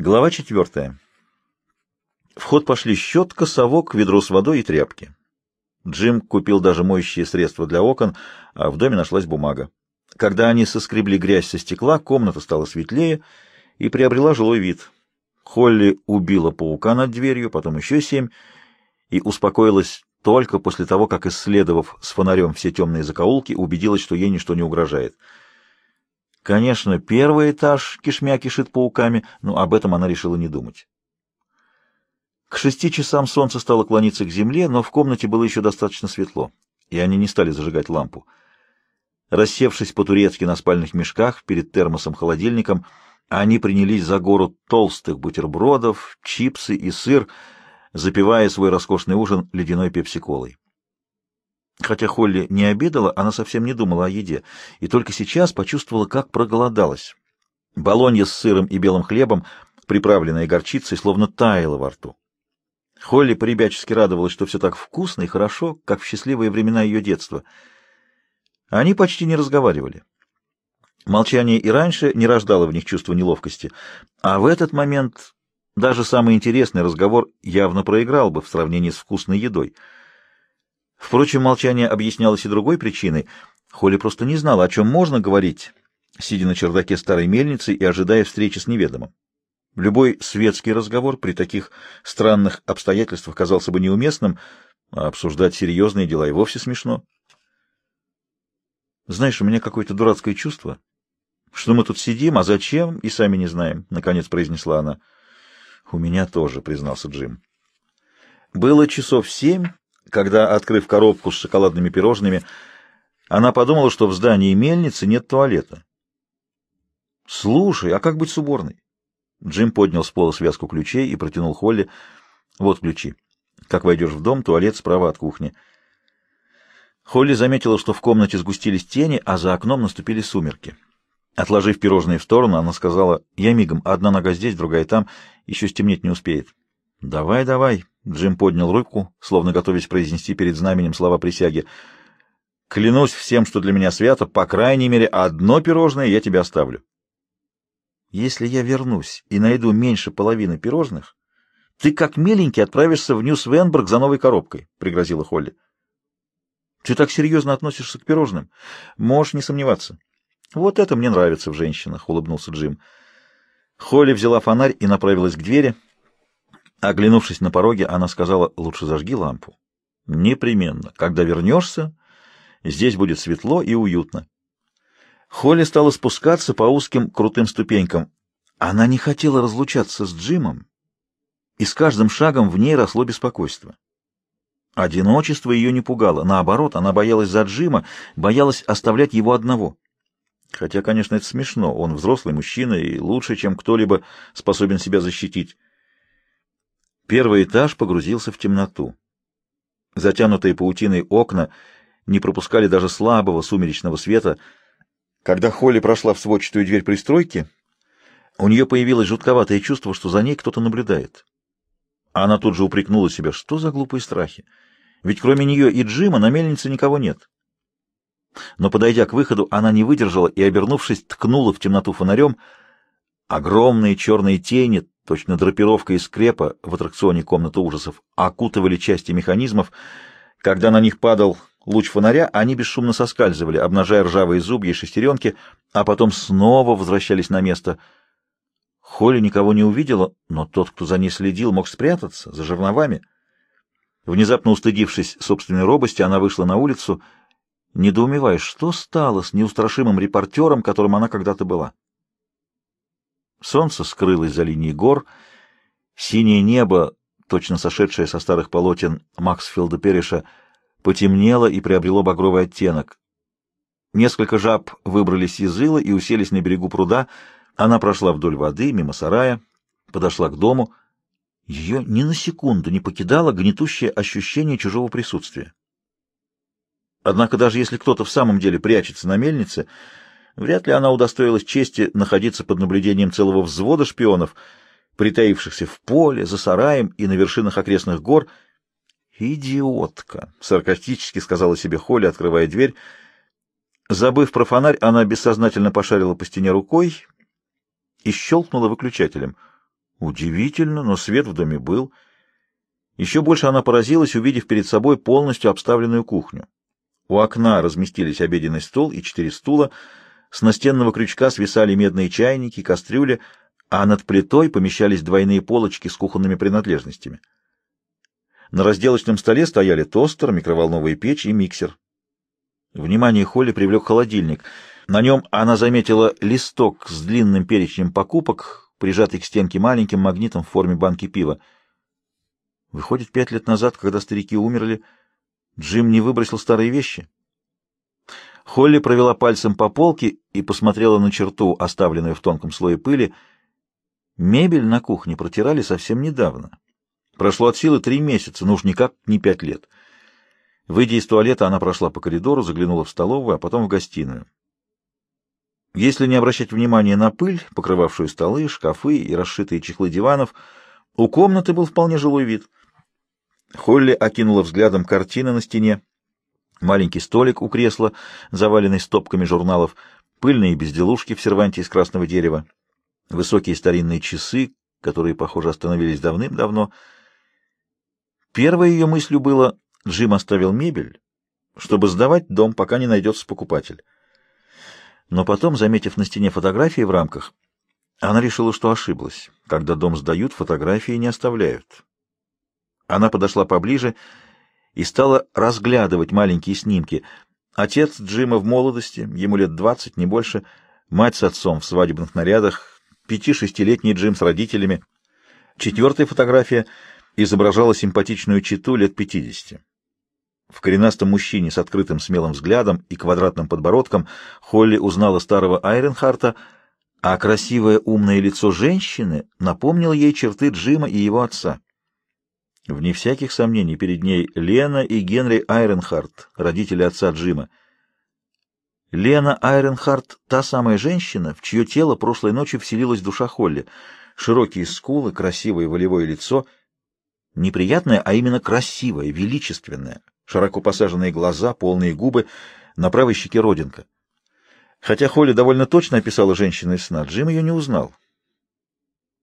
Глава четвертая. В ход пошли щетка, совок, ведро с водой и тряпки. Джим купил даже моющие средства для окон, а в доме нашлась бумага. Когда они соскребли грязь со стекла, комната стала светлее и приобрела жилой вид. Холли убила паука над дверью, потом еще семь, и успокоилась только после того, как, исследовав с фонарем все темные закоулки, убедилась, что ей ничто не угрожает. Конечно, первый этаж кишмя кишит пауками, но об этом она решила не думать. К шести часам солнце стало клониться к земле, но в комнате было еще достаточно светло, и они не стали зажигать лампу. Рассевшись по-турецки на спальных мешках перед термосом-холодильником, они принялись за гору толстых бутербродов, чипсы и сыр, запивая свой роскошный ужин ледяной пепси-колой. Хотя Холли не обедала, она совсем не думала о еде, и только сейчас почувствовала, как проголодалась. Болонья с сыром и белым хлебом, приправленная горчицей, словно таяла во рту. Холли поребячески радовалась, что все так вкусно и хорошо, как в счастливые времена ее детства. Они почти не разговаривали. Молчание и раньше не рождало в них чувства неловкости, а в этот момент даже самый интересный разговор явно проиграл бы в сравнении с вкусной едой. Впрочем, молчание объяснялось и другой причиной. Холли просто не знала, о чем можно говорить, сидя на чердаке старой мельницы и ожидая встречи с неведомым. Любой светский разговор при таких странных обстоятельствах казался бы неуместным, а обсуждать серьезные дела и вовсе смешно. «Знаешь, у меня какое-то дурацкое чувство, что мы тут сидим, а зачем, и сами не знаем», — наконец произнесла она. «У меня тоже», — признался Джим. Было часов семь, когда, открыв коробку с шоколадными пирожными, она подумала, что в здании мельницы нет туалета. «Слушай, а как быть с уборной?» Джим поднял с пола связку ключей и протянул Холли. «Вот ключи. Как войдешь в дом, туалет справа от кухни». Холли заметила, что в комнате сгустились тени, а за окном наступили сумерки. Отложив пирожные в сторону, она сказала, «Я мигом, одна нога здесь, другая там, еще стемнеть не успеет». «Давай, давай», — Джим поднял руку, словно готовясь произнести перед знаменем слова присяги. «Клянусь всем, что для меня свято, по крайней мере, одно пирожное я тебе оставлю». «Если я вернусь и найду меньше половины пирожных, ты как миленький отправишься в Нью-Свенберг за новой коробкой», — пригрозила Холли. «Ты так серьезно относишься к пирожным? Можешь не сомневаться». «Вот это мне нравится в женщинах», — улыбнулся Джим. Холли взяла фонарь и направилась к двери. Оглянувшись на пороге, она сказала, «Лучше зажги лампу». «Непременно. Когда вернешься, здесь будет светло и уютно». Холли стала спускаться по узким крутым ступенькам. Она не хотела разлучаться с Джимом, и с каждым шагом в ней росло беспокойство. Одиночество ее не пугало. Наоборот, она боялась за Джима, боялась оставлять его одного. Хотя, конечно, это смешно. Он взрослый мужчина и лучше, чем кто-либо способен себя защитить. Первый этаж погрузился в темноту. Затянутые паутиной окна не пропускали даже слабого сумеречного света. Когда Холли прошла в сводчатую дверь пристройки, у нее появилось жутковатое чувство, что за ней кто-то наблюдает. Она тут же упрекнула себя, что за глупые страхи. Ведь кроме нее и Джима на мельнице никого нет. Но, подойдя к выходу, она не выдержала и, обернувшись, ткнула в темноту фонарем. Огромные черные тени, точно драпировка из скрепа в аттракционе «Комната ужасов», окутывали части механизмов. Когда на них падал луч фонаря, они бесшумно соскальзывали, обнажая ржавые зубья и шестеренки, а потом снова возвращались на место. Холли никого не увидела, но тот, кто за ней следил, мог спрятаться за жерновами. Внезапно устыдившись собственной робости, она вышла на улицу — недоумевая, что стало с неустрашимым репортером, которым она когда-то была. Солнце скрылось за линией гор, синее небо, точно сошедшее со старых полотен Максфилда Перриша, потемнело и приобрело багровый оттенок. Несколько жаб выбрались из ила и уселись на берегу пруда. Она прошла вдоль воды, мимо сарая, подошла к дому. Ее ни на секунду не покидало гнетущее ощущение чужого присутствия. Однако даже если кто-то в самом деле прячется на мельнице, вряд ли она удостоилась чести находиться под наблюдением целого взвода шпионов, притаившихся в поле, за сараем и на вершинах окрестных гор. «Идиотка!» — саркастически сказала себе Холли, открывая дверь. Забыв про фонарь, она бессознательно пошарила по стене рукой и щелкнула выключателем. Удивительно, но свет в доме был. Еще больше она поразилась, увидев перед собой полностью обставленную кухню. У окна разместились обеденный стол и четыре стула, с настенного крючка свисали медные чайники, кастрюли, а над плитой помещались двойные полочки с кухонными принадлежностями. На разделочном столе стояли тостер, микроволновая печь и миксер. Внимание Холли привлек холодильник. На нем она заметила листок с длинным перечнем покупок, прижатый к стенке маленьким магнитом в форме банки пива. Выходит, пять лет назад, когда старики умерли, Джим не выбросил старые вещи? Холли провела пальцем по полке и посмотрела на черту, оставленную в тонком слое пыли. Мебель на кухне протирали совсем недавно. Прошло от силы три месяца, ну уж никак не пять лет. Выйдя из туалета, она прошла по коридору, заглянула в столовую, а потом в гостиную. Если не обращать внимания на пыль, покрывавшую столы, шкафы и расшитые чехлы диванов, у комнаты был вполне жилой вид. Холли окинула взглядом картины на стене, маленький столик у кресла, заваленный стопками журналов, пыльные безделушки в серванте из красного дерева, высокие старинные часы, которые, похоже, остановились давным-давно. Первой ее мыслью было Джим оставил мебель, чтобы сдавать дом, пока не найдется покупатель. Но потом, заметив на стене фотографии в рамках, она решила, что ошиблась. Когда дом сдают, фотографии не оставляют. Она подошла поближе и стала разглядывать маленькие снимки. Отец Джима в молодости, ему лет двадцать, не больше, мать с отцом в свадебных нарядах, пяти-шестилетний Джим с родителями. Четвертая фотография изображала симпатичную читу лет пятидесяти. В коренастом мужчине с открытым смелым взглядом и квадратным подбородком Холли узнала старого Айренхарта, а красивое умное лицо женщины напомнило ей черты Джима и его отца. Вне всяких сомнений перед ней Лена и Генри Айренхарт, родители отца Джима. Лена Айренхарт — та самая женщина, в чье тело прошлой ночью вселилась душа Холли. Широкие скулы, красивое волевое лицо. Неприятное, а именно красивое, величественное широко посаженные глаза, полные губы, на правой щеке родинка. Хотя Холли довольно точно описала женщину из сна, Джим ее не узнал.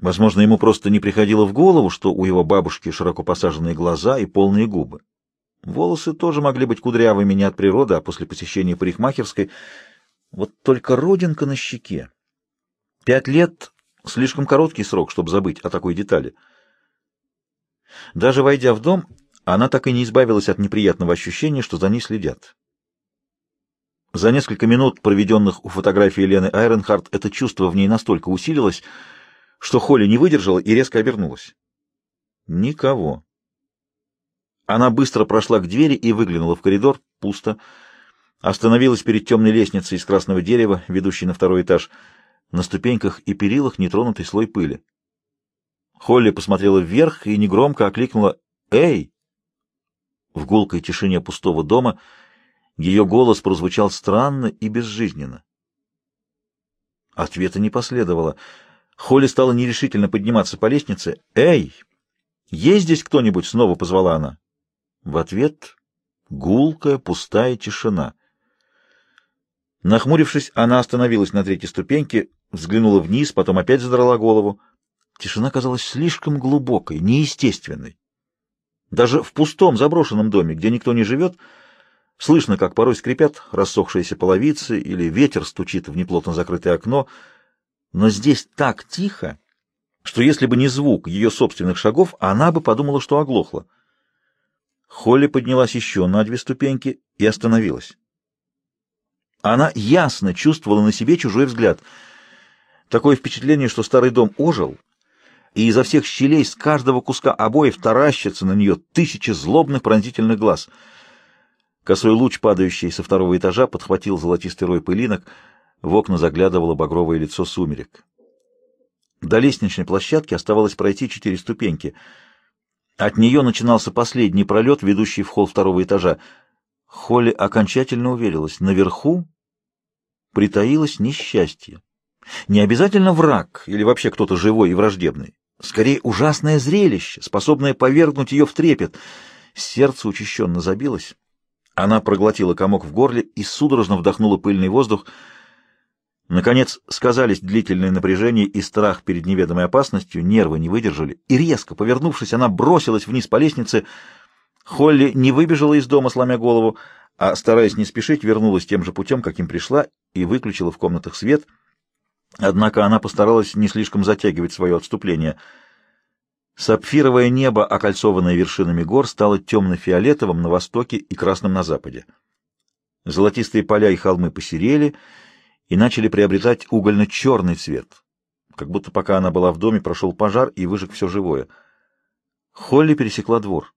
Возможно, ему просто не приходило в голову, что у его бабушки широко посаженные глаза и полные губы. Волосы тоже могли быть кудрявыми не от природы, а после посещения парикмахерской. Вот только родинка на щеке. Пять лет — слишком короткий срок, чтобы забыть о такой детали. Даже войдя в дом, она так и не избавилась от неприятного ощущения, что за ней следят. За несколько минут, проведенных у фотографии Лены Айренхарт, это чувство в ней настолько усилилось, что Холли не выдержала и резко обернулась. Никого. Она быстро прошла к двери и выглянула в коридор. Пусто. Остановилась перед темной лестницей из красного дерева, ведущей на второй этаж. На ступеньках и перилах нетронутый слой пыли. Холли посмотрела вверх и негромко окликнула «Эй!». В гулкой тишине пустого дома ее голос прозвучал странно и безжизненно. Ответа не последовало. Холли стала нерешительно подниматься по лестнице. «Эй! Есть здесь кто-нибудь?» — снова позвала она. В ответ гулкая пустая тишина. Нахмурившись, она остановилась на третьей ступеньке, взглянула вниз, потом опять задрала голову. Тишина казалась слишком глубокой, неестественной. Даже в пустом заброшенном доме, где никто не живет, слышно, как порой скрипят рассохшиеся половицы или ветер стучит в неплотно закрытое окно. Но здесь так тихо, что если бы не звук ее собственных шагов, она бы подумала, что оглохла. Холли поднялась еще на две ступеньки и остановилась. Она ясно чувствовала на себе чужой взгляд. Такое впечатление, что старый дом ожил, и изо всех щелей с каждого куска обоев таращатся на нее тысячи злобных пронзительных глаз. Косой луч, падающий со второго этажа, подхватил золотистый рой пылинок, в окна заглядывало багровое лицо сумерек. До лестничной площадки оставалось пройти четыре ступеньки. От нее начинался последний пролет, ведущий в холл второго этажа. Холли окончательно уверилась, наверху притаилось несчастье. Не обязательно враг или вообще кто-то живой и враждебный. Скорее, ужасное зрелище, способное повергнуть ее в трепет. Сердце учащенно забилось. Она проглотила комок в горле и судорожно вдохнула пыльный воздух. Наконец сказались длительное напряжение и страх перед неведомой опасностью, нервы не выдержали, и резко, повернувшись, она бросилась вниз по лестнице. Холли не выбежала из дома, сломя голову, а, стараясь не спешить, вернулась тем же путем, каким пришла, и выключила в комнатах свет. Однако она постаралась не слишком затягивать свое отступление. Сапфировое небо, окольцованное вершинами гор, стало темно-фиолетовым на востоке и красным на западе. Золотистые поля и холмы посерели — и начали приобретать угольно-черный цвет, как будто пока она была в доме, прошел пожар и выжег все живое. Холли пересекла двор.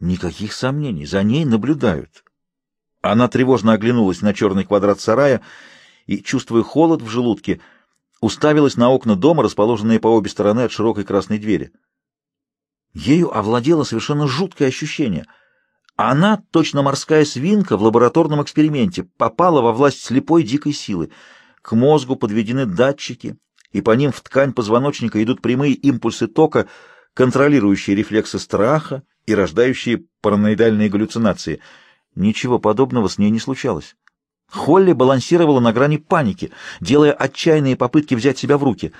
Никаких сомнений, за ней наблюдают. Она тревожно оглянулась на черный квадрат сарая и, чувствуя холод в желудке, уставилась на окна дома, расположенные по обе стороны от широкой красной двери. Ею овладело совершенно жуткое ощущение — она, точно морская свинка в лабораторном эксперименте, попала во власть слепой дикой силы. К мозгу подведены датчики, и по ним в ткань позвоночника идут прямые импульсы тока, контролирующие рефлексы страха и рождающие параноидальные галлюцинации. Ничего подобного с ней не случалось. Холли балансировала на грани паники, делая отчаянные попытки взять себя в руки.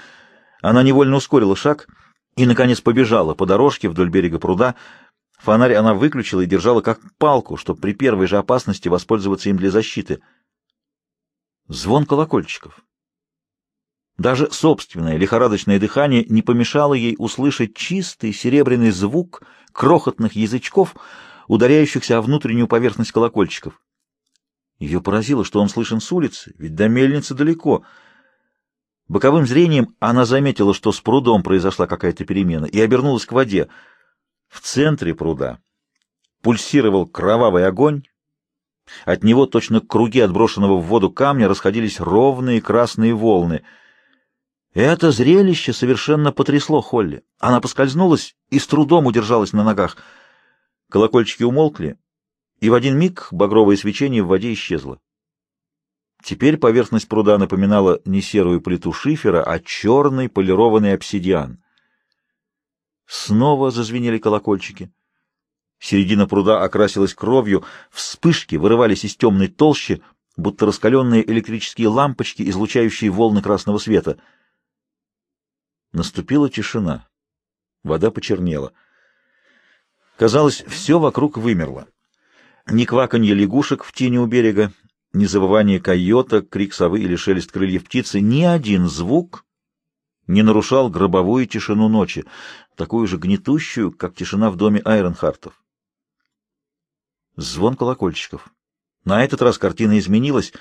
Она невольно ускорила шаг и, наконец, побежала по дорожке вдоль берега пруда, Фонарь она выключила и держала как палку, чтобы при первой же опасности воспользоваться им для защиты. Звон колокольчиков. Даже собственное лихорадочное дыхание не помешало ей услышать чистый серебряный звук крохотных язычков, ударяющихся о внутреннюю поверхность колокольчиков. Ее поразило, что он слышен с улицы, ведь до мельницы далеко. Боковым зрением она заметила, что с прудом произошла какая-то перемена, и обернулась к воде — в центре пруда пульсировал кровавый огонь. От него точно круги отброшенного в воду камня расходились ровные красные волны. Это зрелище совершенно потрясло Холли. Она поскользнулась и с трудом удержалась на ногах. Колокольчики умолкли, и в один миг багровое свечение в воде исчезло. Теперь поверхность пруда напоминала не серую плиту шифера, а черный полированный обсидиан. Снова зазвенели колокольчики. Середина пруда окрасилась кровью, вспышки вырывались из темной толщи, будто раскаленные электрические лампочки, излучающие волны красного света. Наступила тишина. Вода почернела. Казалось, все вокруг вымерло. Ни кваканье лягушек в тени у берега, ни завывание койота, крик совы или шелест крыльев птицы, ни один звук не нарушал гробовую тишину ночи, такую же гнетущую, как тишина в доме Айронхартов. Звон колокольчиков. На этот раз картина изменилась.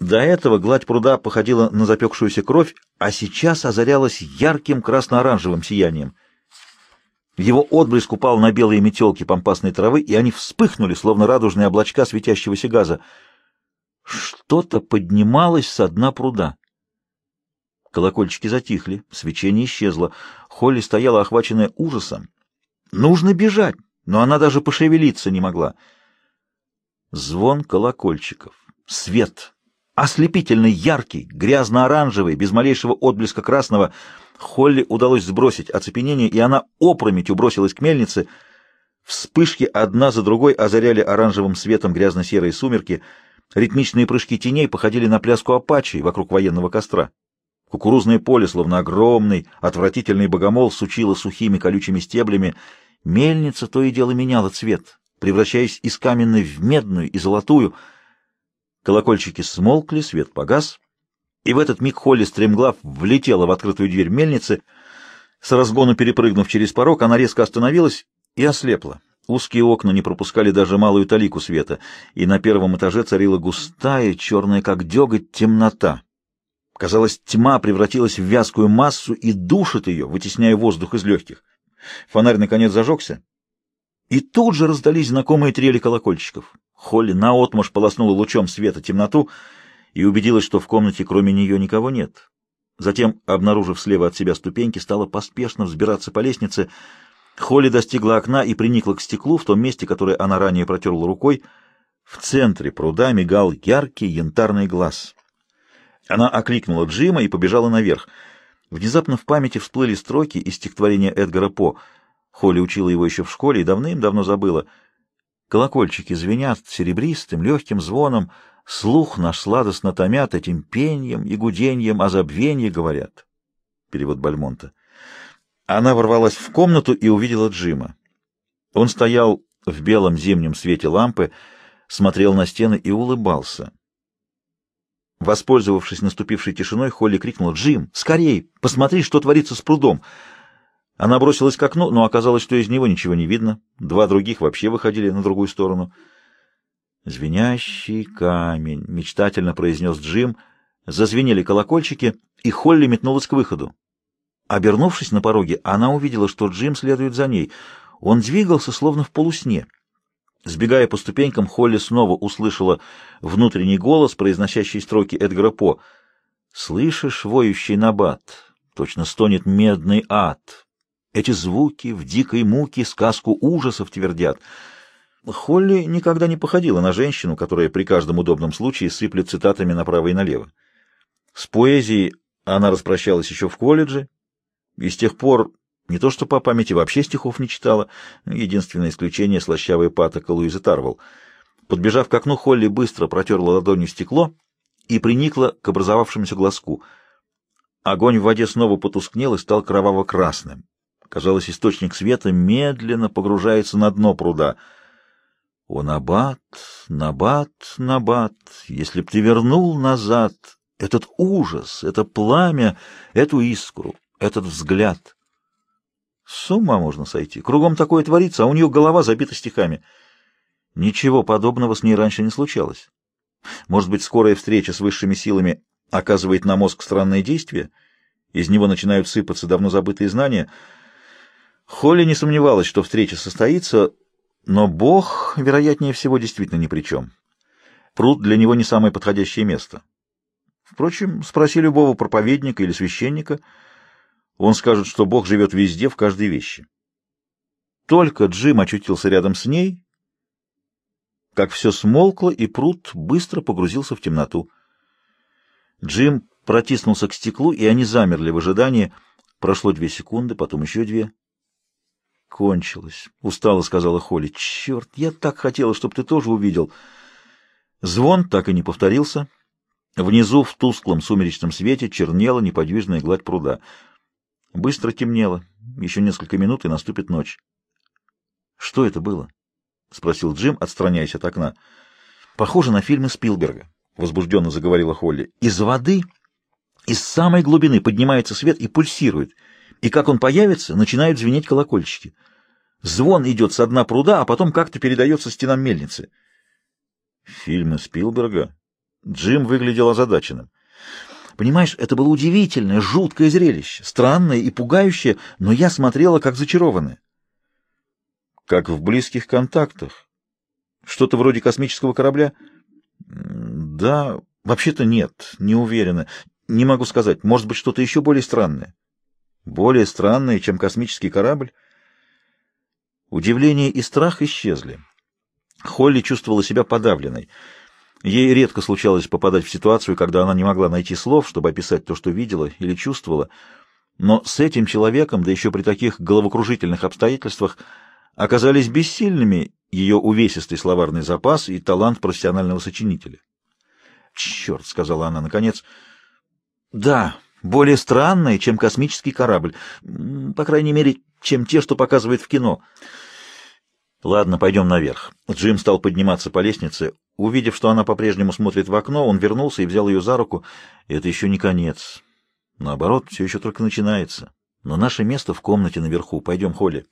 До этого гладь пруда походила на запекшуюся кровь, а сейчас озарялась ярким красно-оранжевым сиянием. Его отблеск упал на белые метелки помпасной травы, и они вспыхнули, словно радужные облачка светящегося газа. Что-то поднималось со дна пруда. Колокольчики затихли, свечение исчезло. Холли стояла охваченная ужасом. Нужно бежать, но она даже пошевелиться не могла. Звон колокольчиков. Свет. Ослепительно яркий, грязно-оранжевый, без малейшего отблеска красного. Холли удалось сбросить оцепенение, и она опрометью бросилась к мельнице. Вспышки одна за другой озаряли оранжевым светом грязно-серые сумерки. Ритмичные прыжки теней походили на пляску апачей вокруг военного костра. Кукурузное поле, словно огромный, отвратительный богомол, сучило сухими колючими стеблями. Мельница то и дело меняла цвет, превращаясь из каменной в медную и золотую. Колокольчики смолкли, свет погас, и в этот миг Холли стремглав влетела в открытую дверь мельницы. С разгону перепрыгнув через порог, она резко остановилась и ослепла. Узкие окна не пропускали даже малую талику света, и на первом этаже царила густая, черная как деготь, темнота. Казалось, тьма превратилась в вязкую массу и душит ее, вытесняя воздух из легких. Фонарь, наконец, зажегся. И тут же раздались знакомые трели колокольчиков. Холли наотмашь полоснула лучом света темноту и убедилась, что в комнате кроме нее никого нет. Затем, обнаружив слева от себя ступеньки, стала поспешно взбираться по лестнице. Холли достигла окна и приникла к стеклу в том месте, которое она ранее протерла рукой. В центре пруда мигал яркий янтарный глаз. Она окликнула Джима и побежала наверх. Внезапно в памяти всплыли строки из стихотворения Эдгара По. Холли учила его еще в школе и давным-давно забыла. Колокольчики звенят серебристым, легким звоном, Слух наш сладостно томят этим пеньем и гуденьем, о забвенье говорят. Перевод Бальмонта. Она ворвалась в комнату и увидела Джима. Он стоял в белом зимнем свете лампы, смотрел на стены и улыбался. Воспользовавшись наступившей тишиной, Холли крикнула «Джим, скорей! Посмотри, что творится с прудом!» Она бросилась к окну, но оказалось, что из него ничего не видно. Два других вообще выходили на другую сторону. «Звенящий камень», — мечтательно произнес Джим. Зазвенели колокольчики, и Холли метнулась к выходу. Обернувшись на пороге, она увидела, что Джим следует за ней. Он двигался, словно в полусне. Сбегая по ступенькам, Холли снова услышала внутренний голос, произносящий строки Эдгара По. «Слышишь, воющий набат? Точно стонет медный ад. Эти звуки в дикой муке сказку ужасов твердят». Холли никогда не походила на женщину, которая при каждом удобном случае сыплет цитатами направо и налево. С поэзией она распрощалась еще в колледже, и с тех пор не то что по памяти вообще стихов не читала, единственное исключение — слащавая патока Луизы Тарвал. Подбежав к окну, Холли быстро протерла ладонью стекло и приникла к образовавшемуся глазку. Огонь в воде снова потускнел и стал кроваво-красным. Казалось, источник света медленно погружается на дно пруда. «О, Набат, Набат, Набат, если б ты вернул назад этот ужас, это пламя, эту искру, этот взгляд!» С ума можно сойти. Кругом такое творится, а у нее голова забита стихами. Ничего подобного с ней раньше не случалось. Может быть, скорая встреча с высшими силами оказывает на мозг странное действие? Из него начинают сыпаться давно забытые знания. Холли не сомневалась, что встреча состоится, но Бог, вероятнее всего, действительно ни при чем. Пруд для него не самое подходящее место. Впрочем, спроси любого проповедника или священника — он скажет, что Бог живет везде, в каждой вещи. Только Джим очутился рядом с ней, как все смолкло, и пруд быстро погрузился в темноту. Джим протиснулся к стеклу, и они замерли в ожидании. Прошло две секунды, потом еще две. «Кончилось», — устало сказала Холли. «Черт, я так хотела, чтобы ты тоже увидел». Звон так и не повторился. Внизу, в тусклом сумеречном свете, чернела неподвижная гладь пруда — Быстро темнело. Еще несколько минут, и наступит ночь. — Что это было? — спросил Джим, отстраняясь от окна. — Похоже на фильмы Спилберга, — возбужденно заговорила Холли. — Из воды, из самой глубины поднимается свет и пульсирует. И как он появится, начинают звенеть колокольчики. Звон идет со дна пруда, а потом как-то передается стенам мельницы. — Фильмы Спилберга? Джим выглядел озадаченным. Понимаешь, это было удивительное, жуткое зрелище, странное и пугающее, но я смотрела как зачарованная. Как в близких контактах. Что-то вроде космического корабля? Да, вообще-то нет, не уверена. Не могу сказать, может быть, что-то еще более странное. Более странное, чем космический корабль? Удивление и страх исчезли. Холли чувствовала себя подавленной. Ей редко случалось попадать в ситуацию, когда она не могла найти слов, чтобы описать то, что видела или чувствовала, но с этим человеком, да еще при таких головокружительных обстоятельствах, оказались бессильными ее увесистый словарный запас и талант профессионального сочинителя. «Черт!» — сказала она наконец. «Да, более странное, чем космический корабль. По крайней мере, чем те, что показывают в кино». «Ладно, пойдем наверх». Джим стал подниматься по лестнице. Увидев, что она по-прежнему смотрит в окно, он вернулся и взял ее за руку. «Это еще не конец. Наоборот, все еще только начинается. Но наше место в комнате наверху. Пойдем, Холли».